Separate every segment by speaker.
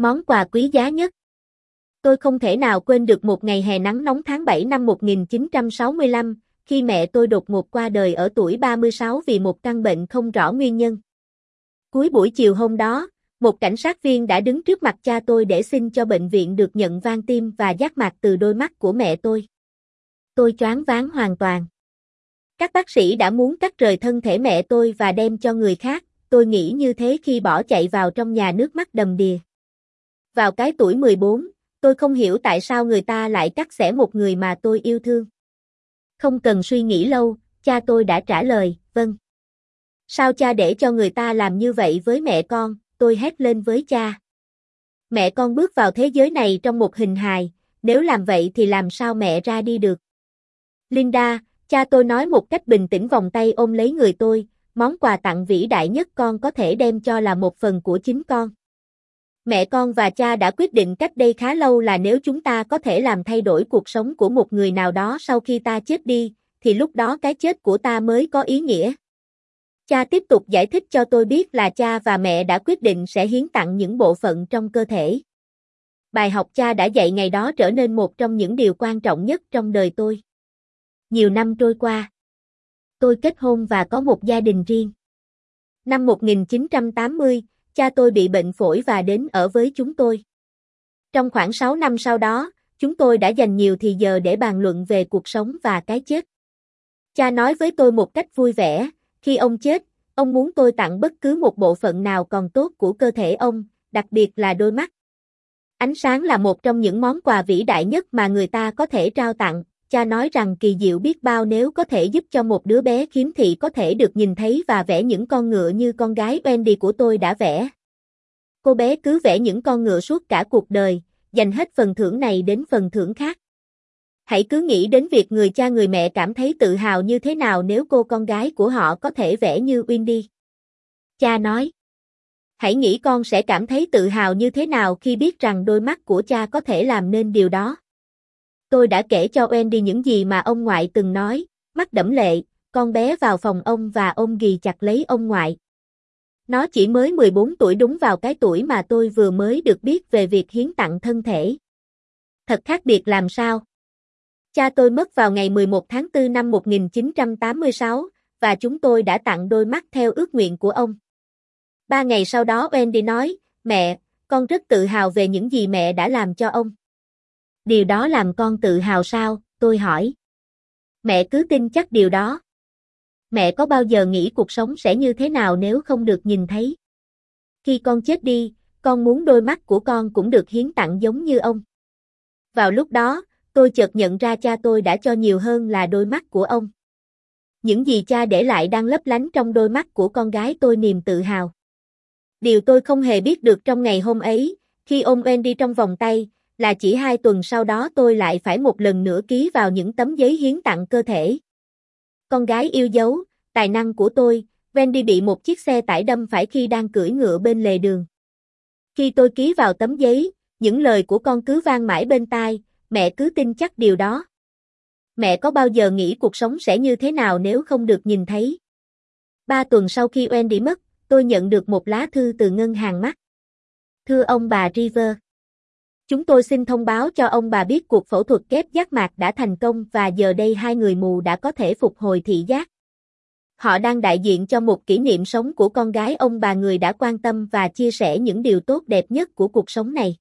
Speaker 1: Món quà quý giá nhất. Tôi không thể nào quên được một ngày hè nắng nóng tháng 7 năm 1965, khi mẹ tôi đột ngột qua đời ở tuổi 36 vì một căn bệnh không rõ nguyên nhân. Cuối buổi chiều hôm đó, một cảnh sát viên đã đứng trước mặt cha tôi để xin cho bệnh viện được nhận van tim và giác mạc từ đôi mắt của mẹ tôi. Tôi choáng váng hoàn toàn. Các bác sĩ đã muốn cắt rời thân thể mẹ tôi và đem cho người khác, tôi nghĩ như thế khi bỏ chạy vào trong nhà nước mắt đầm đìa. Vào cái tuổi 14, tôi không hiểu tại sao người ta lại cắt xẻ một người mà tôi yêu thương. Không cần suy nghĩ lâu, cha tôi đã trả lời, vâng. Sao cha để cho người ta làm như vậy với mẹ con, tôi hét lên với cha. Mẹ con bước vào thế giới này trong một hình hài, nếu làm vậy thì làm sao mẹ ra đi được. Linda, cha tôi nói một cách bình tĩnh vòng tay ôm lấy người tôi, món quà tặng vĩ đại nhất con có thể đem cho là một phần của chính con. Mẹ con và cha đã quyết định cách đây khá lâu là nếu chúng ta có thể làm thay đổi cuộc sống của một người nào đó sau khi ta chết đi, thì lúc đó cái chết của ta mới có ý nghĩa. Cha tiếp tục giải thích cho tôi biết là cha và mẹ đã quyết định sẽ hiến tặng những bộ phận trong cơ thể. Bài học cha đã dạy ngày đó trở nên một trong những điều quan trọng nhất trong đời tôi. Nhiều năm trôi qua, tôi kết hôn và có một gia đình riêng. Năm 1980, cha tôi bị bệnh phổi và đến ở với chúng tôi. Trong khoảng 6 năm sau đó, chúng tôi đã dành nhiều thì giờ để bàn luận về cuộc sống và cái chết. Cha nói với tôi một cách vui vẻ, khi ông chết, ông muốn tôi tặng bất cứ một bộ phận nào còn tốt của cơ thể ông, đặc biệt là đôi mắt. Ánh sáng là một trong những món quà vĩ đại nhất mà người ta có thể trao tặng. Cha nói rằng kỳ diệu biết bao nếu có thể giúp cho một đứa bé khiếm thị có thể được nhìn thấy và vẽ những con ngựa như con gái Wendy của tôi đã vẽ. Cô bé cứ vẽ những con ngựa suốt cả cuộc đời, dành hết phần thưởng này đến phần thưởng khác. Hãy cứ nghĩ đến việc người cha người mẹ cảm thấy tự hào như thế nào nếu cô con gái của họ có thể vẽ như Wendy. Cha nói. Hãy nghĩ con sẽ cảm thấy tự hào như thế nào khi biết rằng đôi mắt của cha có thể làm nên điều đó. Tôi đã kể cho Wendy những gì mà ông ngoại từng nói, mắt đẫm lệ, con bé vào phòng ông và ôm ghì chặt lấy ông ngoại. Nó chỉ mới 14 tuổi đúng vào cái tuổi mà tôi vừa mới được biết về việc hiến tặng thân thể. Thật khác biệt làm sao? Cha tôi mất vào ngày 11 tháng 4 năm 1986, và chúng tôi đã tặng đôi mắt theo ước nguyện của ông. Ba ngày sau đó Wendy nói, mẹ, con rất tự hào về những gì mẹ đã làm cho ông. Điều đó làm con tự hào sao, tôi hỏi. Mẹ cứ tin chắc điều đó. Mẹ có bao giờ nghĩ cuộc sống sẽ như thế nào nếu không được nhìn thấy? Khi con chết đi, con muốn đôi mắt của con cũng được hiến tặng giống như ông. Vào lúc đó, tôi chợt nhận ra cha tôi đã cho nhiều hơn là đôi mắt của ông. Những gì cha để lại đang lấp lánh trong đôi mắt của con gái tôi niềm tự hào. Điều tôi không hề biết được trong ngày hôm ấy, khi ôm Wendy trong vòng tay, là chỉ hai tuần sau đó tôi lại phải một lần nữa ký vào những tấm giấy hiến tặng cơ thể. Con gái yêu dấu, tài năng của tôi, Wendy bị một chiếc xe tải đâm phải khi đang cưỡi ngựa bên lề đường. Khi tôi ký vào tấm giấy, những lời của con cứ vang mãi bên tai, mẹ cứ tin chắc điều đó. Mẹ có bao giờ nghĩ cuộc sống sẽ như thế nào nếu không được nhìn thấy? Ba tuần sau khi Wendy mất, tôi nhận được một lá thư từ ngân hàng mắt. Thưa ông bà River. Chúng tôi xin thông báo cho ông bà biết cuộc phẫu thuật kép giác mạc đã thành công và giờ đây hai người mù đã có thể phục hồi thị giác. Họ đang đại diện cho một kỷ niệm sống của con gái ông bà người đã quan tâm và chia sẻ những điều tốt đẹp nhất của cuộc sống này.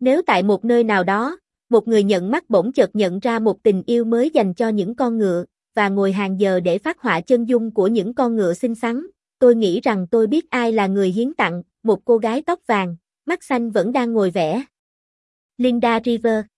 Speaker 1: Nếu tại một nơi nào đó, một người nhận mắt bỗng chợt nhận ra một tình yêu mới dành cho những con ngựa, và ngồi hàng giờ để phát họa chân dung của những con ngựa xinh xắn, tôi nghĩ rằng tôi biết ai là người hiến tặng, một cô gái tóc vàng, mắt xanh vẫn đang ngồi vẽ. Linda River.